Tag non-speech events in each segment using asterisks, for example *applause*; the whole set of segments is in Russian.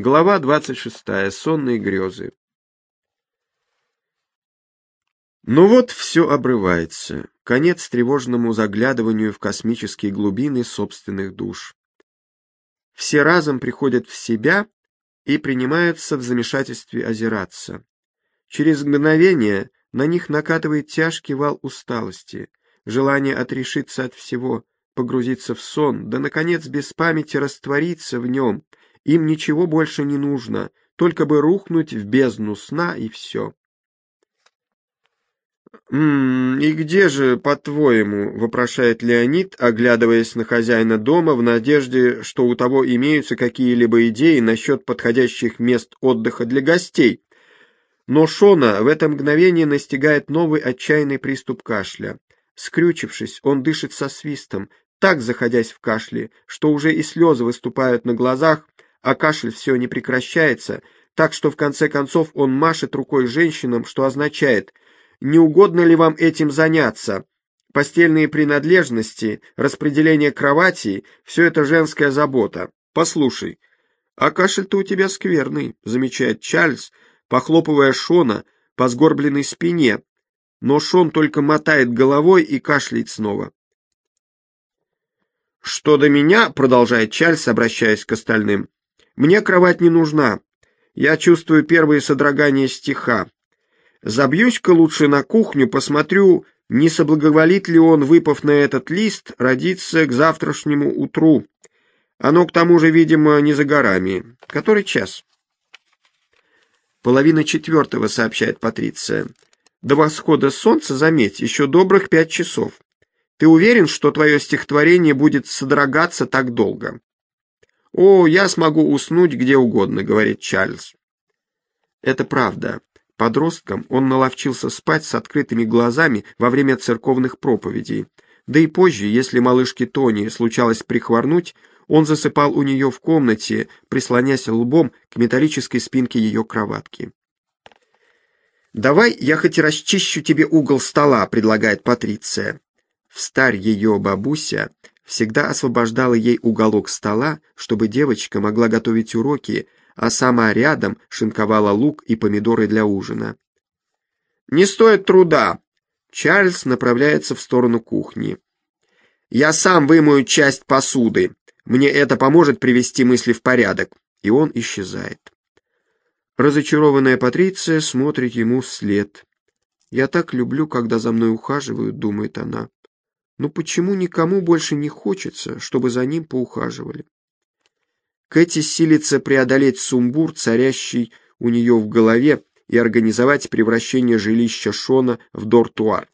Глава 26. Сонные грезы. Ну вот все обрывается. Конец тревожному заглядыванию в космические глубины собственных душ. Все разом приходят в себя и принимаются в замешательстве озираться. Через мгновение на них накатывает тяжкий вал усталости, желание отрешиться от всего, погрузиться в сон, да, наконец, без памяти раствориться в нем — им ничего больше не нужно, только бы рухнуть в бездну сна и все. «М -м, «И где же, по-твоему?» — вопрошает Леонид, оглядываясь на хозяина дома в надежде, что у того имеются какие-либо идеи насчет подходящих мест отдыха для гостей. Но Шона в это мгновение настигает новый отчаянный приступ кашля. Скрючившись, он дышит со свистом, так заходясь в кашле, что уже и слезы выступают на глазах, а кашель все не прекращается, так что в конце концов он машет рукой женщинам, что означает «Не угодно ли вам этим заняться?» Постельные принадлежности, распределение кроватей — все это женская забота. Послушай, а кашель-то у тебя скверный, — замечает Чарльз, похлопывая Шона по сгорбленной спине, но Шон только мотает головой и кашляет снова. «Что до меня», — продолжает Чарльз, обращаясь к остальным, мне кровать не нужна. Я чувствую первые содрогания стиха. Забьюсь-ка лучше на кухню, посмотрю, не соблаговолит ли он, выпав на этот лист, родиться к завтрашнему утру. Оно, к тому же, видимо, не за горами. Который час? Половина четвертого, сообщает Патриция. До восхода солнца, заметь, еще добрых пять часов. Ты уверен, что твое стихотворение будет содрогаться так долго? «О, я смогу уснуть где угодно», — говорит Чарльз. Это правда. Подростком он наловчился спать с открытыми глазами во время церковных проповедей. Да и позже, если малышке Тони случалось прихворнуть, он засыпал у нее в комнате, прислонясь лбом к металлической спинке ее кроватки. «Давай я хоть расчищу тебе угол стола», — предлагает Патриция. В старь ее бабуся всегда освобождала ей уголок стола, чтобы девочка могла готовить уроки, а сама рядом шинковала лук и помидоры для ужина. «Не стоит труда!» Чарльз направляется в сторону кухни. «Я сам вымою часть посуды. Мне это поможет привести мысли в порядок». И он исчезает. Разочарованная Патриция смотрит ему вслед. «Я так люблю, когда за мной ухаживают», — думает она. Но почему никому больше не хочется, чтобы за ним поухаживали? Кэти силится преодолеть сумбур, царящий у нее в голове, и организовать превращение жилища Шона в дортуар.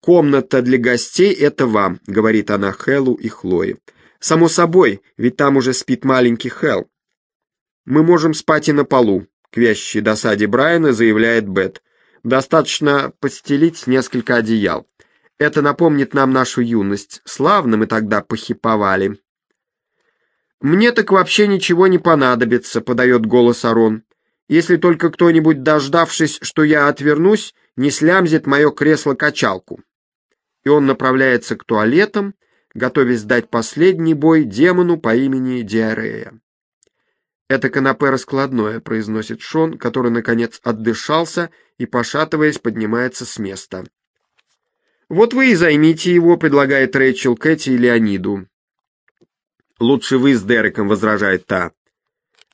«Комната для гостей — это вам», — говорит она Хэллу и Хлое. «Само собой, ведь там уже спит маленький Хэл. Мы можем спать и на полу», — к вящей досаде Брайана заявляет Бет. «Достаточно постелить несколько одеял. Это напомнит нам нашу юность. Славно мы тогда похиповали. «Мне так вообще ничего не понадобится», — подает голос Арон. «Если только кто-нибудь, дождавшись, что я отвернусь, не слямзит мое кресло-качалку». И он направляется к туалетам, готовясь дать последний бой демону по имени Диарея. «Это канапе раскладное», — произносит Шон, который, наконец, отдышался и, пошатываясь, поднимается с места. «Вот вы и займите его», — предлагает Рэйчел Кэти и Леониду. «Лучше вы с Дереком», — возражает та.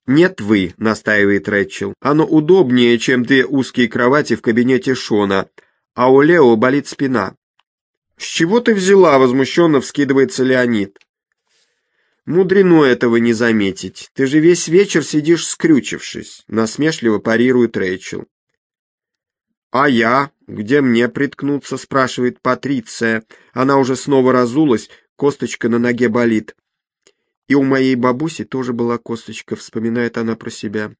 «Нет вы», — настаивает Рэйчел. «Оно удобнее, чем две узкие кровати в кабинете Шона, а у Лео болит спина». «С чего ты взяла?» — возмущенно вскидывается Леонид. «Мудрено этого не заметить. Ты же весь вечер сидишь скрючившись», — насмешливо парирует Рэйчел. «А я? Где мне приткнуться?» — спрашивает Патриция. Она уже снова разулась, косточка на ноге болит. И у моей бабуси тоже была косточка, вспоминает она про себя.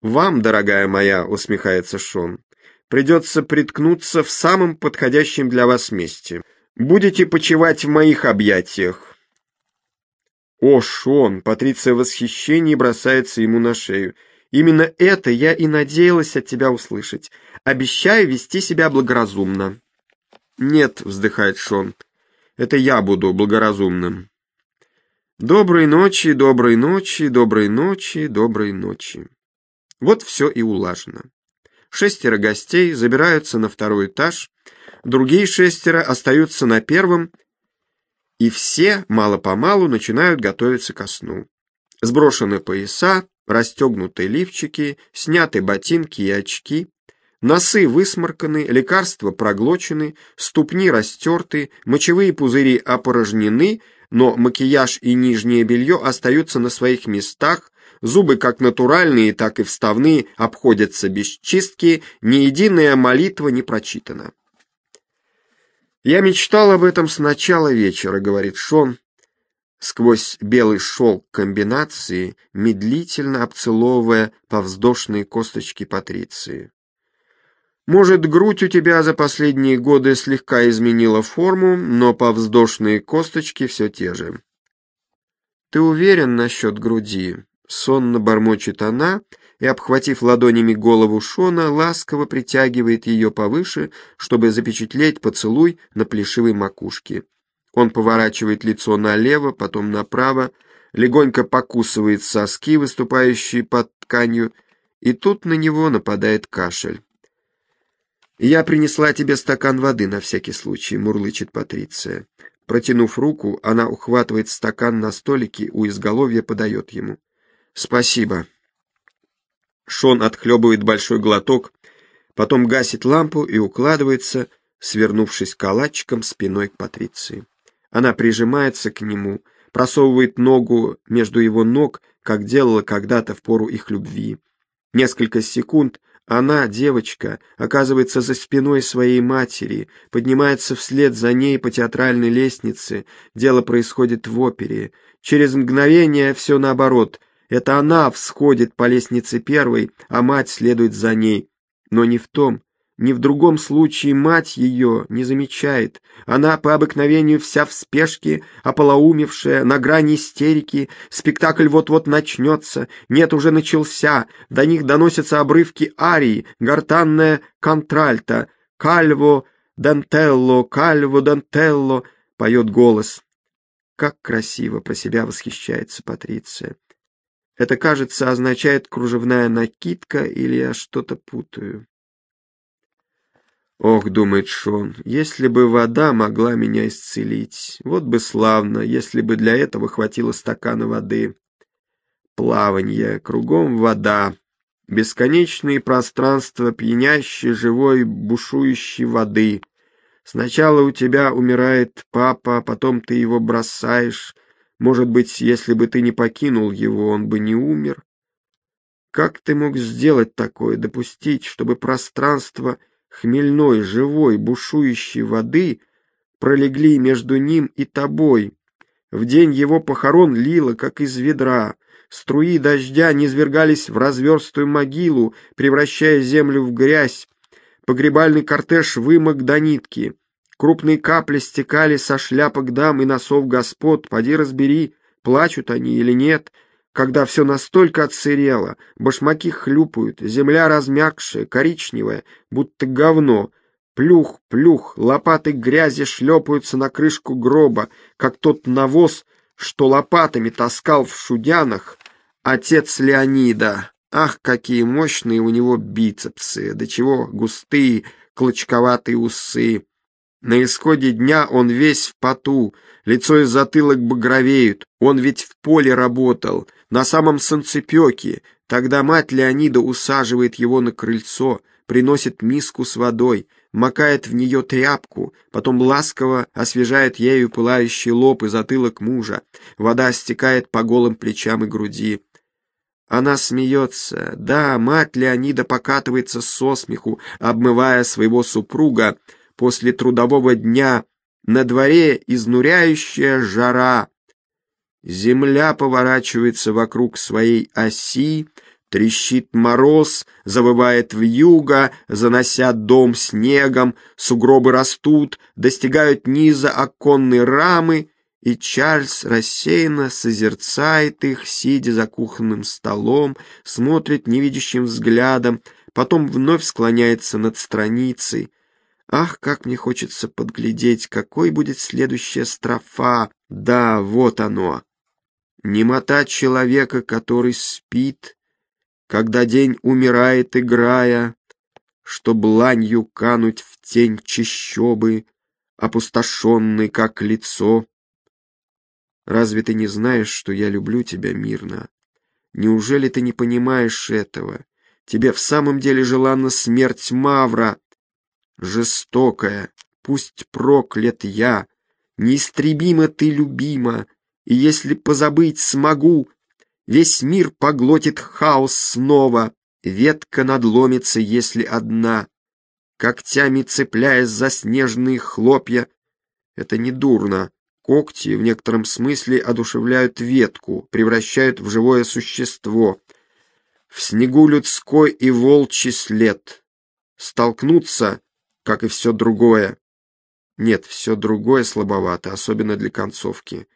«Вам, дорогая моя», — усмехается Шон, — «придется приткнуться в самом подходящем для вас месте. Будете почивать в моих объятиях». «О, Шон!» — Патриция в восхищении бросается ему на шею. «Именно это я и надеялась от тебя услышать. Обещаю вести себя благоразумно». «Нет», — вздыхает Шон, — «это я буду благоразумным». Доброй ночи, доброй ночи, доброй ночи, доброй ночи. Вот все и улажено. Шестеро гостей забираются на второй этаж, другие шестеро остаются на первом, и все мало-помалу начинают готовиться ко сну. Сброшены пояса, расстегнуты лифчики, сняты ботинки и очки, носы высморканы, лекарства проглочены, ступни растерты, мочевые пузыри опорожнены, но макияж и нижнее белье остаются на своих местах, зубы как натуральные, так и вставные обходятся без чистки, ни единая молитва не прочитана. «Я мечтал об этом с начала вечера», — говорит Шон, сквозь белый шелк комбинации, медлительно обцеловывая повздошные косточки Патриции. Может, грудь у тебя за последние годы слегка изменила форму, но повздошные косточки все те же. Ты уверен насчет груди? Сонно бормочет она и, обхватив ладонями голову Шона, ласково притягивает ее повыше, чтобы запечатлеть поцелуй на плешивой макушке. Он поворачивает лицо налево, потом направо, легонько покусывает соски, выступающие под тканью, и тут на него нападает кашель. «Я принесла тебе стакан воды на всякий случай», — мурлычет Патриция. Протянув руку, она ухватывает стакан на столике у изголовья, подает ему. «Спасибо». Шон отхлебывает большой глоток, потом гасит лампу и укладывается, свернувшись калачиком спиной к Патриции. Она прижимается к нему, просовывает ногу между его ног, как делала когда-то в пору их любви. Несколько секунд она, девочка, оказывается за спиной своей матери, поднимается вслед за ней по театральной лестнице. Дело происходит в опере. Через мгновение все наоборот. Это она всходит по лестнице первой, а мать следует за ней. Но не в том, ни в другом случае мать ее не замечает. Она по обыкновению вся в спешке, ополоумевшая, на грани истерики. Спектакль вот-вот начнется. Нет, уже начался. До них доносятся обрывки арии, гортанная контральта. «Кальво дантелло, кальво дантелло», — поет голос. Как красиво про себя восхищается Патриция. Это, кажется, означает кружевная накидка или я что-то путаю. Ох, думает Шон, если бы вода могла меня исцелить, вот бы славно, если бы для этого хватило стакана воды. Плаванье, кругом вода, бесконечные пространства пьянящей, живой, бушующей воды. Сначала у тебя умирает папа, потом ты его бросаешь. Может быть, если бы ты не покинул его, он бы не умер? Как ты мог сделать такое, допустить, чтобы пространство хмельной, живой, бушующей воды пролегли между ним и тобой. В день его похорон лило, как из ведра. Струи дождя низвергались в разверстую могилу, превращая землю в грязь. Погребальный кортеж вымок до нитки. Крупные капли стекали со шляпок дам и носов господ. Поди разбери, плачут они или нет — когда все настолько отсырело, башмаки хлюпают, земля размягшая, коричневая, будто говно. Плюх, плюх, лопаты грязи шлепаются на крышку гроба, как тот навоз, что лопатами таскал в шудянах отец Леонида. Ах, какие мощные у него бицепсы, до чего густые, клочковатые усы. На исходе дня он весь в поту, лицо и затылок багровеют, он ведь в поле работал, на самом солнцепеке. Тогда мать Леонида усаживает его на крыльцо, приносит миску с водой, макает в нее тряпку, потом ласково освежает ею пылающий лоб и затылок мужа. Вода стекает по голым плечам и груди. Она смеется. Да, мать Леонида покатывается со смеху, обмывая своего супруга после трудового дня. На дворе изнуряющая жара. Земля поворачивается вокруг своей оси, трещит мороз, завывает вьюга, занося дом снегом, сугробы растут, достигают низа оконной рамы, и Чарльз рассеянно созерцает их, сидя за кухонным столом, смотрит невидящим взглядом, потом вновь склоняется над страницей. Ах, как мне хочется подглядеть, какой будет следующая строфа. Да, вот оно. Немота человека, который спит, когда день умирает, играя, чтоб ланью кануть в тень чащобы, опустошенный, как лицо. Разве ты не знаешь, что я люблю тебя мирно? Неужели ты не понимаешь этого? Тебе в самом деле желанна смерть Мавра, жестокая, пусть проклят я, неистребимо ты любима, и если позабыть смогу, весь мир поглотит хаос снова, ветка надломится, если одна, когтями цепляясь за снежные хлопья. Это не дурно. Когти в некотором смысле одушевляют ветку, превращают в живое существо. В снегу людской и волчий след. Столкнуться, как и все другое. Нет, все другое слабовато, особенно для концовки.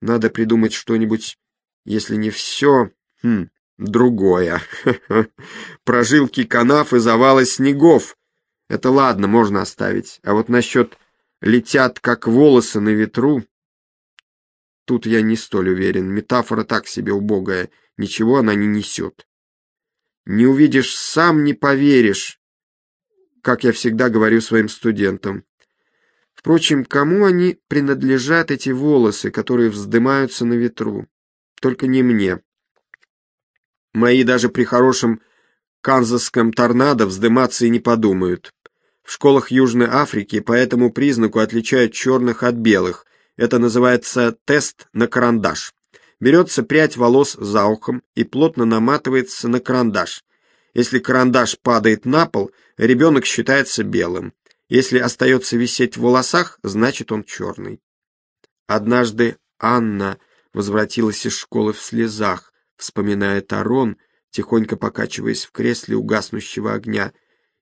Надо придумать что-нибудь, если не все, хм, другое. *laughs* Прожилки канав и завалы снегов. Это ладно, можно оставить. А вот насчет «летят, как волосы на ветру» Тут я не столь уверен. Метафора так себе убогая. Ничего она не несет. Не увидишь сам, не поверишь, как я всегда говорю своим студентам. Впрочем, кому они принадлежат, эти волосы, которые вздымаются на ветру? Только не мне. Мои даже при хорошем канзасском торнадо вздыматься и не подумают. В школах Южной Африки по этому признаку отличают черных от белых, это называется тест на карандаш. Берется прядь волос за ухом и плотно наматывается на карандаш. Если карандаш падает на пол, ребенок считается белым. Если остается висеть в волосах, значит он черный. Однажды Анна возвратилась из школы в слезах, вспоминая Тарон, тихонько покачиваясь в кресле у огня.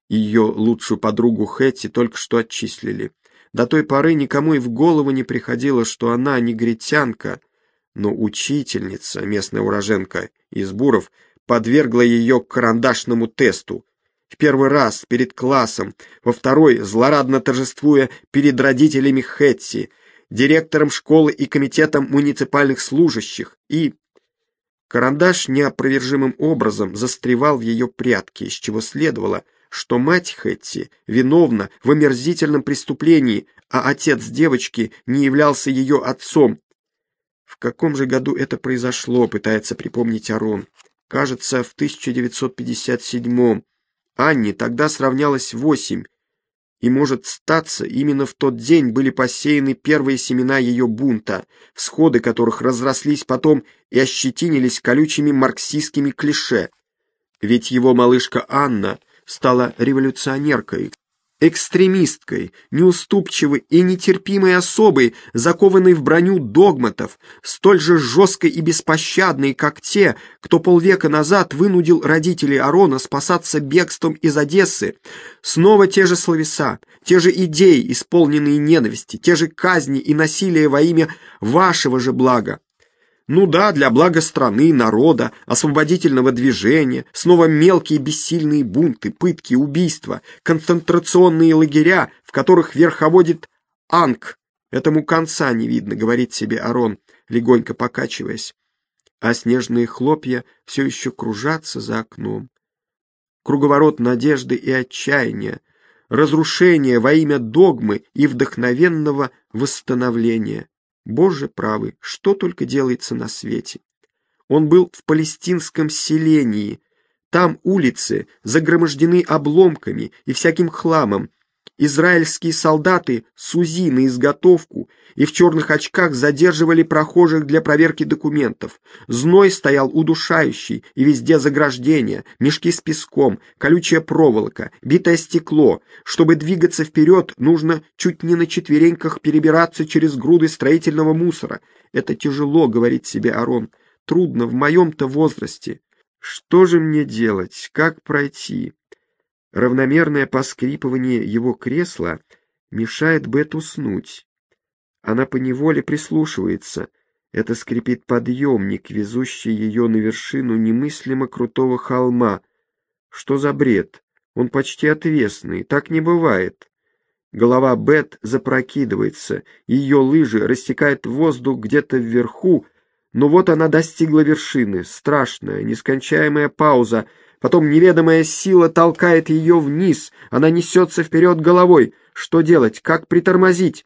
Ее лучшую подругу Хэтти только что отчислили. До той поры никому и в голову не приходило, что она негритянка, но учительница, местная уроженка из Буров, подвергла ее карандашному тесту. В первый раз перед классом, во второй, злорадно торжествуя перед родителями Хэтси, директором школы и комитетом муниципальных служащих, и... Карандаш неопровержимым образом застревал в ее прятке, из чего следовало — что мать Хэтти виновна в омерзительном преступлении, а отец девочки не являлся ее отцом. В каком же году это произошло, пытается припомнить Арон. Кажется, в 1957-м. Анне тогда сравнялось восемь, и, может статься, именно в тот день были посеяны первые семена ее бунта, всходы которых разрослись потом и ощетинились колючими марксистскими клише. Ведь его малышка Анна стала революционеркой, экстремисткой, неуступчивой и нетерпимой особой, закованной в броню догматов, столь же жесткой и беспощадной, как те, кто полвека назад вынудил родителей Арона спасаться бегством из Одессы. Снова те же словеса, те же идеи, исполненные ненависти, те же казни и насилие во имя вашего же блага. Ну да, для блага страны, народа, освободительного движения, снова мелкие бессильные бунты, пытки, убийства, концентрационные лагеря, в которых верховодит Анг. Этому конца не видно, говорит себе Арон, легонько покачиваясь. А снежные хлопья все еще кружатся за окном. Круговорот надежды и отчаяния, разрушение во имя догмы и вдохновенного восстановления. Боже правый, что только делается на свете. Он был в палестинском селении. Там улицы загромождены обломками и всяким хламом, Израильские солдаты с УЗИ на изготовку и в черных очках задерживали прохожих для проверки документов. Зной стоял удушающий, и везде заграждения, мешки с песком, колючая проволока, битое стекло. Чтобы двигаться вперед, нужно чуть не на четвереньках перебираться через груды строительного мусора. Это тяжело, говорит себе Арон. Трудно в моем-то возрасте. Что же мне делать? Как пройти? Равномерное поскрипывание его кресла мешает Бет уснуть. Она поневоле прислушивается. Это скрипит подъемник, везущий ее на вершину немыслимо крутого холма. Что за бред? Он почти отвесный, так не бывает. Голова Бет запрокидывается, ее лыжи рассекают воздух где-то вверху, Но вот она достигла вершины, страшная, нескончаемая пауза, потом неведомая сила толкает ее вниз, она несется вперед головой. Что делать? Как притормозить?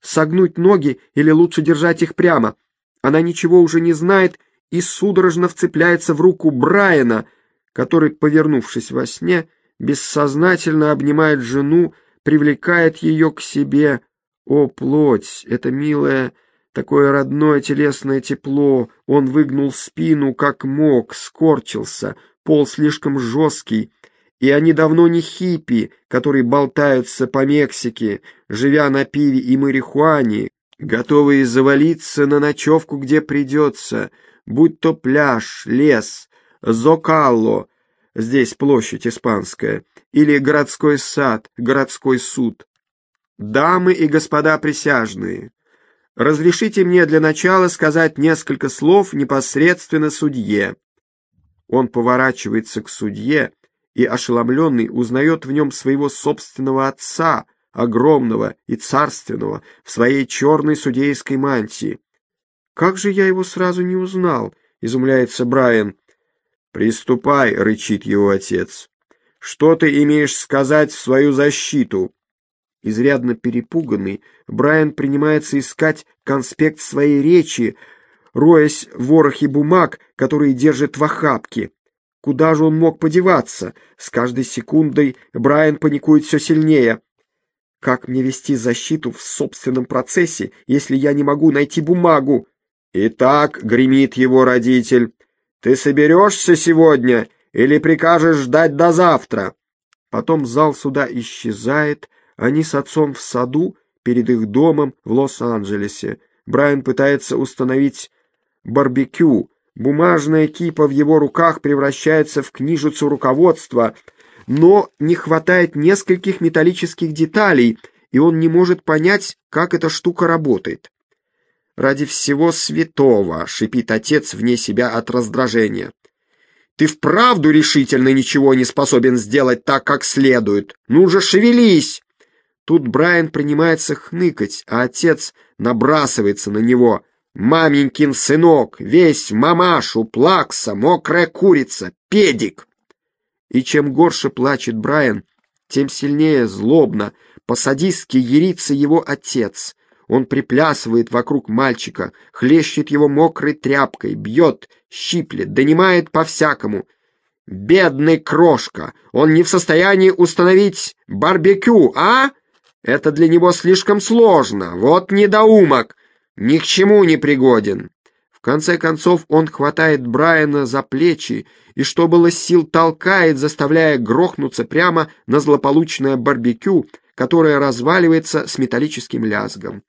Согнуть ноги или лучше держать их прямо? Она ничего уже не знает и судорожно вцепляется в руку Брайана, который, повернувшись во сне, бессознательно обнимает жену, привлекает ее к себе. О, плоть, это милое, такое родное телесное тепло! Он выгнул спину, как мог, скорчился, пол слишком жесткий, и они давно не хиппи, которые болтаются по Мексике, живя на пиве и марихуане, готовые завалиться на ночевку, где придется, будь то пляж, лес, Зокалло, здесь площадь испанская, или городской сад, городской суд. Дамы и господа присяжные, разрешите мне для начала сказать несколько слов непосредственно судье. Он поворачивается к судье и, ошеломленный, узнает в нем своего собственного отца, огромного и царственного, в своей черной судейской мантии. «Как же я его сразу не узнал?» — изумляется Брайан. «Приступай», — рычит его отец. «Что ты имеешь сказать в свою защиту?» Изрядно перепуганный, Брайан принимается искать конспект своей речи, роясь в ворохе бумаг, которые держит в охапке. Куда же он мог подеваться? С каждой секундой Брайан паникует все сильнее. Как мне вести защиту в собственном процессе, если я не могу найти бумагу? Итак, гремит его родитель, ты соберешься сегодня или прикажешь ждать до завтра? Потом зал суда исчезает, они с отцом в саду перед их домом в Лос-Анджелесе. Брайан пытается установить барбекю. Бумажная кипа в его руках превращается в книжицу руководства, но не хватает нескольких металлических деталей, и он не может понять, как эта штука работает. «Ради всего святого!» — шипит отец вне себя от раздражения. «Ты вправду решительно ничего не способен сделать так, как следует? Ну же, шевелись!» Тут Брайан принимается хныкать, а отец набрасывается на него. Маменькин сынок, весь мамашу, плакса, мокрая курица, педик. И чем горше плачет Брайан, тем сильнее злобно, по-садистски ерится его отец. Он приплясывает вокруг мальчика, хлещет его мокрой тряпкой, бьет, щиплет, донимает по-всякому. Бедный крошка, он не в состоянии установить барбекю, а? Это для него слишком сложно, вот недоумок ни к чему не пригоден. В конце концов он хватает Брайана за плечи и, что было сил, толкает, заставляя грохнуться прямо на злополучное барбекю, которое разваливается с металлическим лязгом.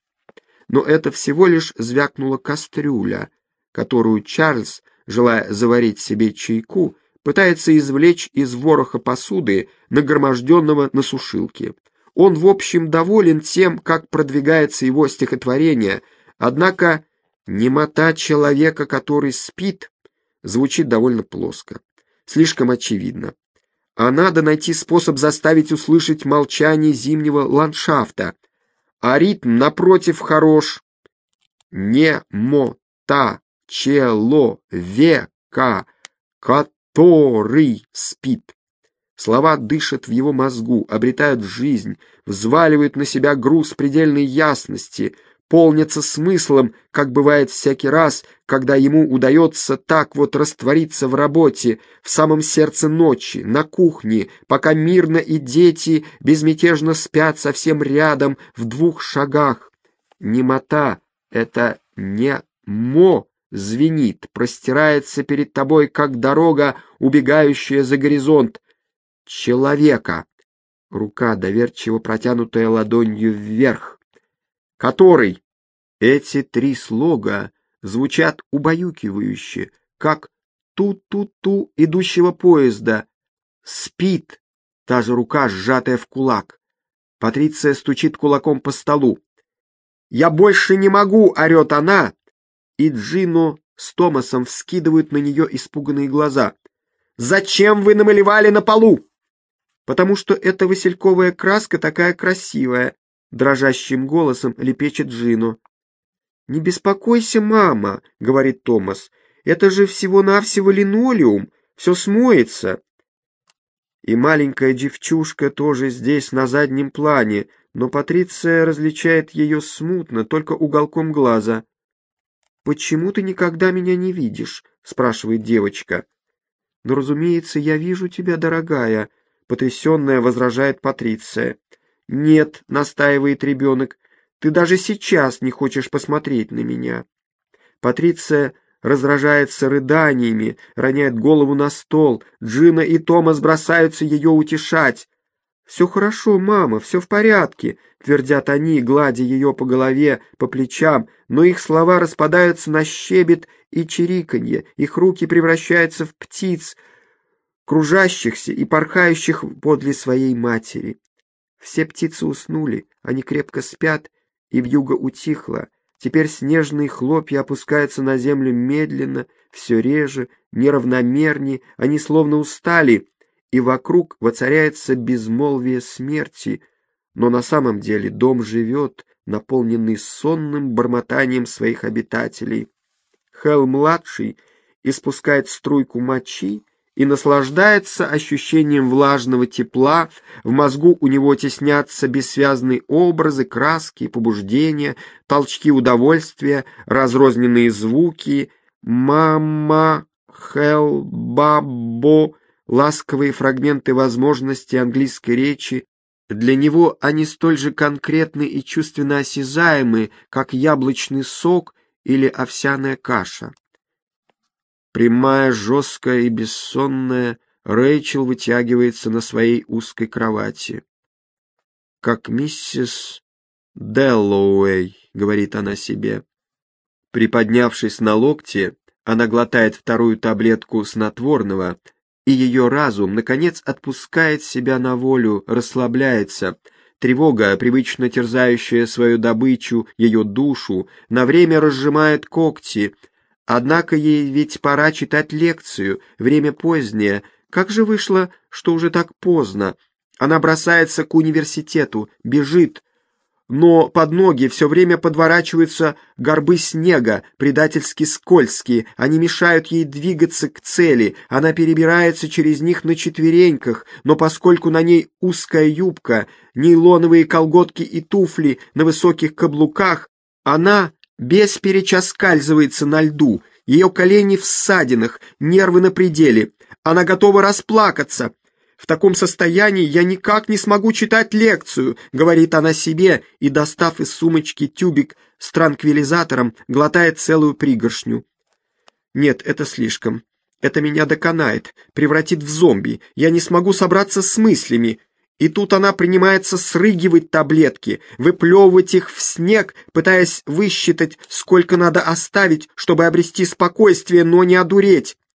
Но это всего лишь звякнула кастрюля, которую Чарльз, желая заварить себе чайку, пытается извлечь из вороха посуды, нагроможденного на сушилке. Он, в общем, доволен тем, как продвигается его стихотворение — Однако немота человека, который спит, звучит довольно плоско, слишком очевидно. А надо найти способ заставить услышать молчание зимнего ландшафта. А ритм, напротив, хорош. Не-мо-та человека, который спит. Слова дышат в его мозгу, обретают жизнь, взваливают на себя груз предельной ясности — полнится смыслом, как бывает всякий раз, когда ему удается так вот раствориться в работе, в самом сердце ночи, на кухне, пока мирно и дети безмятежно спят совсем рядом, в двух шагах. Немота — это не мо звенит, простирается перед тобой, как дорога, убегающая за горизонт. Человека. Рука, доверчиво протянутая ладонью вверх который эти три слога звучат убаюкивающе, как ту-ту-ту идущего поезда. Спит, та же рука, сжатая в кулак. Патриция стучит кулаком по столу. «Я больше не могу!» — орет она. И Джино с Томасом вскидывают на нее испуганные глаза. «Зачем вы намалевали на полу?» «Потому что эта васильковая краска такая красивая», дрожащим голосом лепечет Джину. «Не беспокойся, мама», — говорит Томас. «Это же всего-навсего линолеум, все смоется». И маленькая девчушка тоже здесь, на заднем плане, но Патриция различает ее смутно, только уголком глаза. «Почему ты никогда меня не видишь?» — спрашивает девочка. «Но, разумеется, я вижу тебя, дорогая», — потрясенная возражает Патриция. «Нет», — настаивает ребенок, ты даже сейчас не хочешь посмотреть на меня. Патриция раздражается рыданиями, роняет голову на стол. Джина и Томас бросаются ее утешать. «Все хорошо, мама, все в порядке», — твердят они, гладя ее по голове, по плечам, но их слова распадаются на щебет и чириканье, их руки превращаются в птиц, кружащихся и порхающих подле своей матери. Все птицы уснули, они крепко спят, и вьюга утихла. Теперь снежные хлопья опускаются на землю медленно, все реже, неравномернее, они словно устали, и вокруг воцаряется безмолвие смерти, но на самом деле дом живет, наполненный сонным бормотанием своих обитателей. Хелл-младший испускает струйку мочи, и наслаждается ощущением влажного тепла, в мозгу у него теснятся бессвязные образы, краски, побуждения, толчки удовольствия, разрозненные звуки, мама, хел, бабо, ласковые фрагменты возможности английской речи, для него они столь же конкретны и чувственно осязаемы, как яблочный сок или овсяная каша. Прямая, жесткая и бессонная, Рэйчел вытягивается на своей узкой кровати. «Как миссис Дэллоуэй», — говорит она себе. Приподнявшись на локте, она глотает вторую таблетку снотворного, и ее разум, наконец, отпускает себя на волю, расслабляется. Тревога, привычно терзающая свою добычу, ее душу, на время разжимает когти, Однако ей ведь пора читать лекцию, время позднее. Как же вышло, что уже так поздно? Она бросается к университету, бежит. Но под ноги все время подворачиваются горбы снега, предательски скользкие. Они мешают ей двигаться к цели. Она перебирается через них на четвереньках, но поскольку на ней узкая юбка, нейлоновые колготки и туфли на высоких каблуках, она без перечаскальзывается на льду, ее колени в ссадинах, нервы на пределе. Она готова расплакаться. «В таком состоянии я никак не смогу читать лекцию», — говорит она себе, и, достав из сумочки тюбик с транквилизатором, глотает целую пригоршню. «Нет, это слишком. Это меня доконает, превратит в зомби. Я не смогу собраться с мыслями. И тут она принимается срыгивать таблетки, выплевывать их в снег, пытаясь высчитать, сколько надо оставить, чтобы обрести спокойствие, но не одуреть.